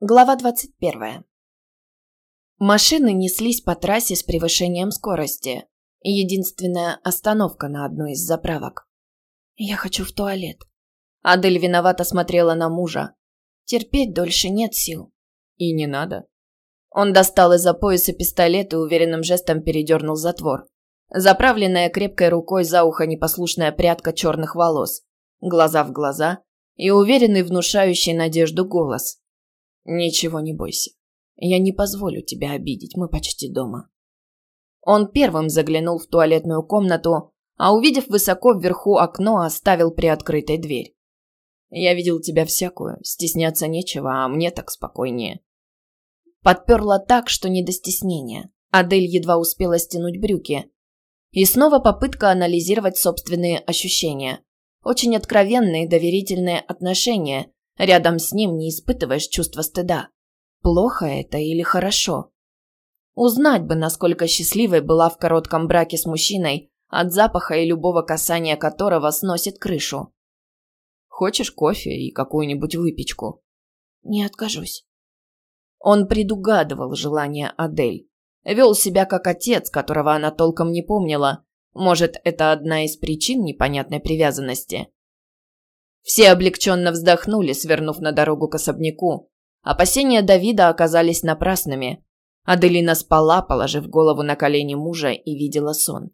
Глава 21. Машины неслись по трассе с превышением скорости. Единственная остановка на одной из заправок. «Я хочу в туалет». Адель виновато смотрела на мужа. Терпеть дольше нет сил. И не надо. Он достал из-за пояса пистолет и уверенным жестом передернул затвор. Заправленная крепкой рукой за ухо непослушная прядка черных волос. Глаза в глаза и уверенный внушающий надежду голос. «Ничего не бойся. Я не позволю тебя обидеть, мы почти дома». Он первым заглянул в туалетную комнату, а увидев высоко вверху окно, оставил приоткрытой дверь. «Я видел тебя всякую, стесняться нечего, а мне так спокойнее». Подперла так, что не до стеснения. Адель едва успела стянуть брюки. И снова попытка анализировать собственные ощущения. Очень откровенные доверительные отношения, Рядом с ним не испытываешь чувства стыда. Плохо это или хорошо? Узнать бы, насколько счастливой была в коротком браке с мужчиной, от запаха и любого касания которого сносит крышу. Хочешь кофе и какую-нибудь выпечку? Не откажусь. Он предугадывал желание Адель. Вел себя как отец, которого она толком не помнила. Может, это одна из причин непонятной привязанности. Все облегченно вздохнули, свернув на дорогу к особняку. Опасения Давида оказались напрасными. Аделина спала, положив голову на колени мужа и видела сон.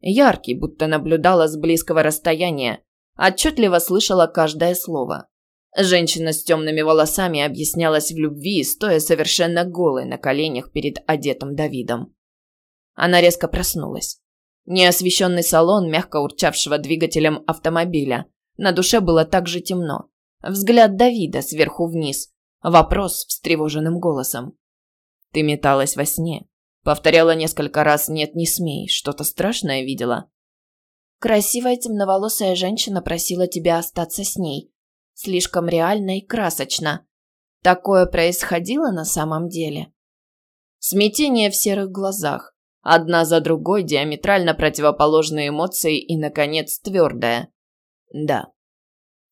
Яркий, будто наблюдала с близкого расстояния, отчетливо слышала каждое слово. Женщина с темными волосами объяснялась в любви, стоя совершенно голой на коленях перед одетым Давидом. Она резко проснулась. Неосвещенный салон мягко урчавшего двигателем автомобиля, на душе было так же темно. Взгляд Давида сверху вниз. Вопрос встревоженным голосом. «Ты металась во сне?» Повторяла несколько раз «нет, не смей». Что-то страшное видела? Красивая темноволосая женщина просила тебя остаться с ней. Слишком реально и красочно. Такое происходило на самом деле? Смятение в серых глазах. Одна за другой диаметрально противоположные эмоции и, наконец, твердая. Да.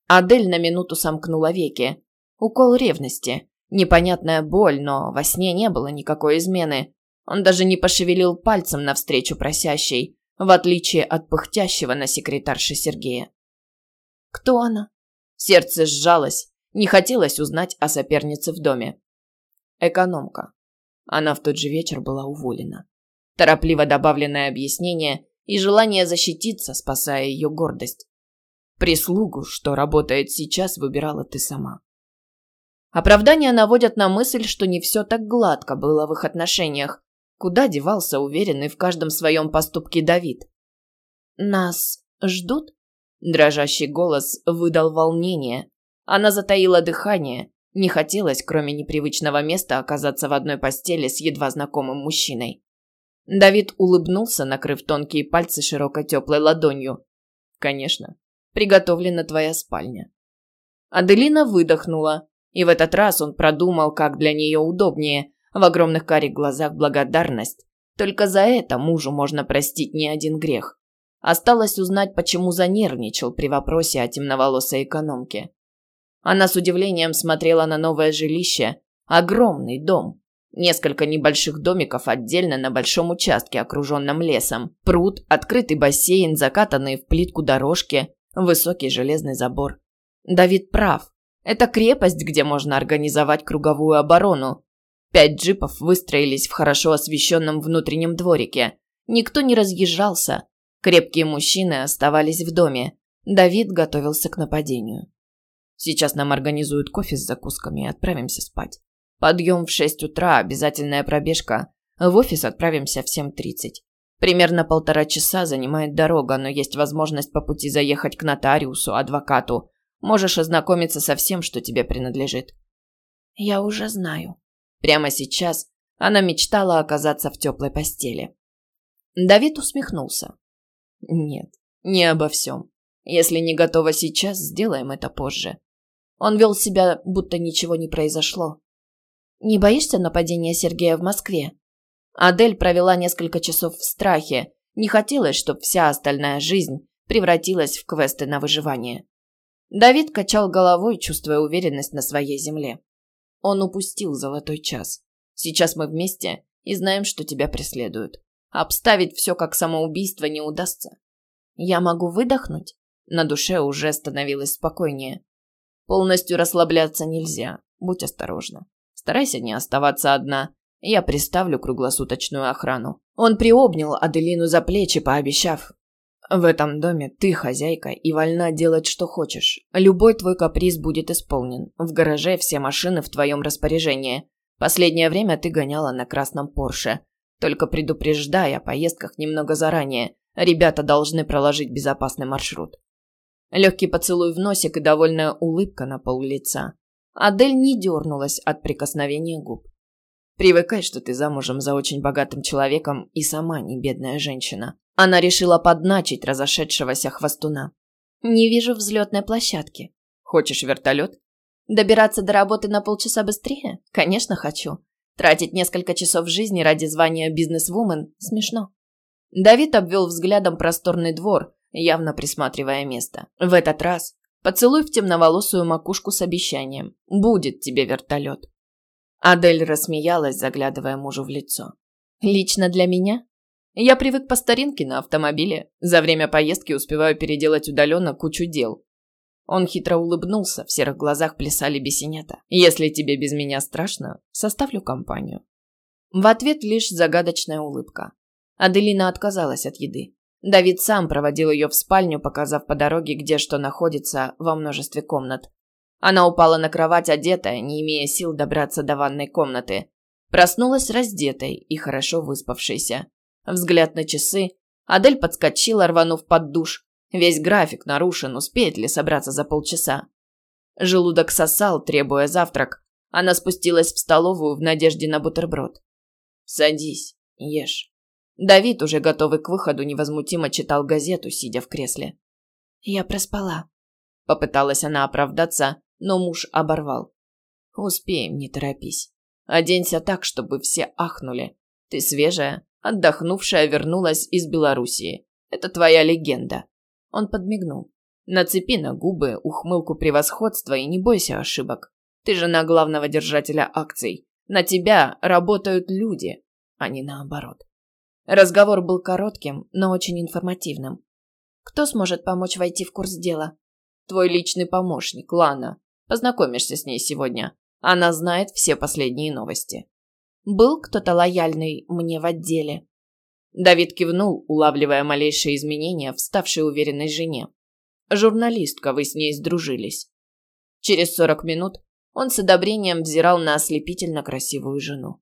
Адель на минуту сомкнула веки. Укол ревности. Непонятная боль, но во сне не было никакой измены. Он даже не пошевелил пальцем навстречу просящей, в отличие от пыхтящего на секретарше Сергея. Кто она? Сердце сжалось. Не хотелось узнать о сопернице в доме. Экономка. Она в тот же вечер была уволена. Торопливо добавленное объяснение и желание защититься, спасая ее гордость. Прислугу, что работает сейчас, выбирала ты сама. Оправдания наводят на мысль, что не все так гладко было в их отношениях. Куда девался уверенный в каждом своем поступке Давид? «Нас ждут?» Дрожащий голос выдал волнение. Она затаила дыхание. Не хотелось, кроме непривычного места, оказаться в одной постели с едва знакомым мужчиной. Давид улыбнулся, накрыв тонкие пальцы широкой теплой ладонью. «Конечно приготовлена твоя спальня». Аделина выдохнула, и в этот раз он продумал, как для нее удобнее, в огромных карих глазах благодарность. Только за это мужу можно простить не один грех. Осталось узнать, почему занервничал при вопросе о темноволосой экономке. Она с удивлением смотрела на новое жилище. Огромный дом. Несколько небольших домиков отдельно на большом участке, окруженном лесом. Пруд, открытый бассейн, закатанные в плитку дорожки, Высокий железный забор. Давид прав. Это крепость, где можно организовать круговую оборону. Пять джипов выстроились в хорошо освещенном внутреннем дворике. Никто не разъезжался. Крепкие мужчины оставались в доме. Давид готовился к нападению. Сейчас нам организуют кофе с закусками и отправимся спать. Подъем в 6 утра, обязательная пробежка. В офис отправимся в 7.30. Примерно полтора часа занимает дорога, но есть возможность по пути заехать к нотариусу, адвокату. Можешь ознакомиться со всем, что тебе принадлежит. Я уже знаю. Прямо сейчас она мечтала оказаться в теплой постели. Давид усмехнулся. Нет, не обо всем. Если не готова сейчас, сделаем это позже. Он вел себя, будто ничего не произошло. Не боишься нападения Сергея в Москве? Адель провела несколько часов в страхе. Не хотелось, чтобы вся остальная жизнь превратилась в квесты на выживание. Давид качал головой, чувствуя уверенность на своей земле. Он упустил золотой час. Сейчас мы вместе и знаем, что тебя преследуют. Обставить все как самоубийство не удастся. Я могу выдохнуть? На душе уже становилось спокойнее. Полностью расслабляться нельзя. Будь осторожна. Старайся не оставаться одна. Я приставлю круглосуточную охрану. Он приобнял Аделину за плечи, пообещав. В этом доме ты хозяйка и вольна делать, что хочешь. Любой твой каприз будет исполнен. В гараже все машины в твоем распоряжении. Последнее время ты гоняла на красном Порше. Только предупреждай о поездках немного заранее. Ребята должны проложить безопасный маршрут. Легкий поцелуй в носик и довольная улыбка на пол лица. Адель не дернулась от прикосновения губ. Привыкай, что ты замужем за очень богатым человеком и сама не бедная женщина. Она решила подначить разошедшегося хвостуна. Не вижу взлетной площадки. Хочешь вертолет? Добираться до работы на полчаса быстрее? Конечно, хочу. Тратить несколько часов жизни ради звания бизнесвумен смешно. Давид обвел взглядом просторный двор, явно присматривая место. В этот раз поцелуй в темноволосую макушку с обещанием. Будет тебе вертолет. Адель рассмеялась, заглядывая мужу в лицо. Лично для меня? Я привык по старинке на автомобиле. За время поездки успеваю переделать удаленно кучу дел. Он хитро улыбнулся, в серых глазах плясали бесенята. «Если тебе без меня страшно, составлю компанию». В ответ лишь загадочная улыбка. Аделина отказалась от еды. Давид сам проводил ее в спальню, показав по дороге, где что находится во множестве комнат. Она упала на кровать одетая, не имея сил добраться до ванной комнаты. Проснулась раздетой и хорошо выспавшейся. Взгляд на часы. Адель подскочила, рванув под душ. Весь график нарушен, успеет ли собраться за полчаса. Желудок сосал, требуя завтрак. Она спустилась в столовую в надежде на бутерброд. «Садись, ешь». Давид, уже готовый к выходу, невозмутимо читал газету, сидя в кресле. «Я проспала». Попыталась она оправдаться, но муж оборвал. «Успеем, не торопись. Оденься так, чтобы все ахнули. Ты свежая, отдохнувшая вернулась из Белоруссии. Это твоя легенда». Он подмигнул. «Нацепи на губы ухмылку превосходства и не бойся ошибок. Ты жена главного держателя акций. На тебя работают люди, а не наоборот». Разговор был коротким, но очень информативным. «Кто сможет помочь войти в курс дела?» «Твой личный помощник, Лана. Познакомишься с ней сегодня. Она знает все последние новости». «Был кто-то лояльный мне в отделе?» Давид кивнул, улавливая малейшие изменения в ставшей уверенной жене. «Журналистка, вы с ней сдружились». Через сорок минут он с одобрением взирал на ослепительно красивую жену.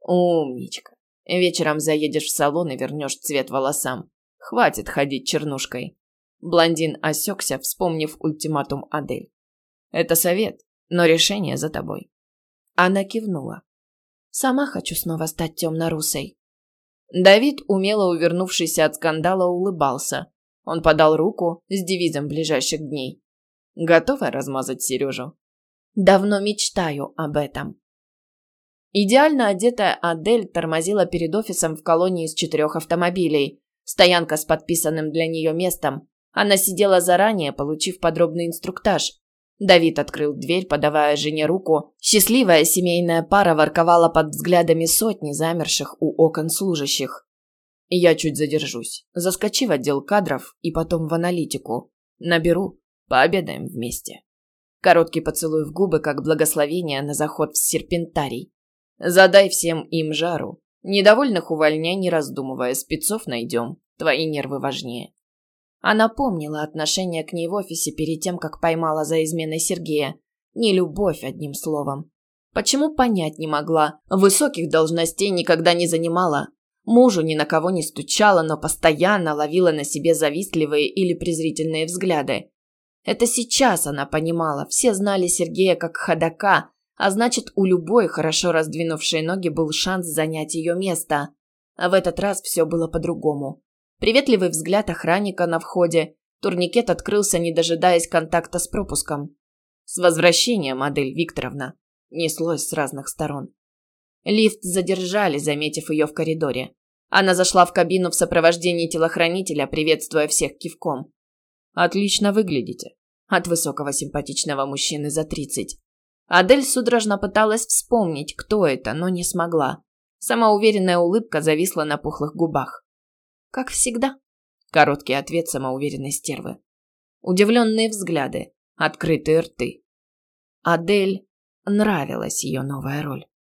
«Умничка. Вечером заедешь в салон и вернешь цвет волосам. Хватит ходить чернушкой. Блондин осекся, вспомнив ультиматум Адель. Это совет, но решение за тобой. Она кивнула. Сама хочу снова стать темно-русой. Давид, умело увернувшийся от скандала, улыбался. Он подал руку с девизом ближайших дней. Готова размазать Сережу? Давно мечтаю об этом. Идеально одетая Адель тормозила перед офисом в колонии из четырех автомобилей. Стоянка с подписанным для нее местом. Она сидела заранее, получив подробный инструктаж. Давид открыл дверь, подавая жене руку. Счастливая семейная пара ворковала под взглядами сотни замерших у окон служащих. «Я чуть задержусь. Заскочи в отдел кадров и потом в аналитику. Наберу. Пообедаем вместе». Короткий поцелуй в губы, как благословение на заход в серпентарий. Задай всем им жару. Недовольных увольняй, не раздумывая, спецов найдем. Твои нервы важнее. Она помнила отношение к ней в офисе перед тем, как поймала за изменой Сергея. Не любовь, одним словом. Почему понять не могла? Высоких должностей никогда не занимала. Мужу ни на кого не стучала, но постоянно ловила на себе завистливые или презрительные взгляды. Это сейчас она понимала. Все знали Сергея как ходока, а значит, у любой хорошо раздвинувшей ноги был шанс занять ее место. А в этот раз все было по-другому. Приветливый взгляд охранника на входе. Турникет открылся, не дожидаясь контакта с пропуском. «С возвращением, Адель Викторовна!» Неслось с разных сторон. Лифт задержали, заметив ее в коридоре. Она зашла в кабину в сопровождении телохранителя, приветствуя всех кивком. «Отлично выглядите». От высокого симпатичного мужчины за тридцать. Адель судорожно пыталась вспомнить, кто это, но не смогла. Самоуверенная улыбка зависла на пухлых губах. «Как всегда», – короткий ответ самоуверенной стервы. Удивленные взгляды, открытые рты. Адель нравилась ее новая роль.